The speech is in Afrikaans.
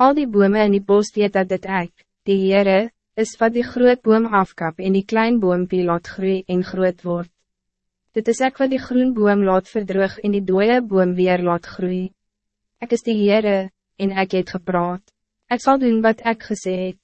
Al die bome in die bos weet dat dit ek, die Heere, is wat die groot boom afkap en die klein boompie laat groei en groot word. Dit is ek wat die groen boom laat verdrug en die dode boom weer laat groei. Ek is die Heere, en ek het gepraat. Ik zal doen wat ik gesê het.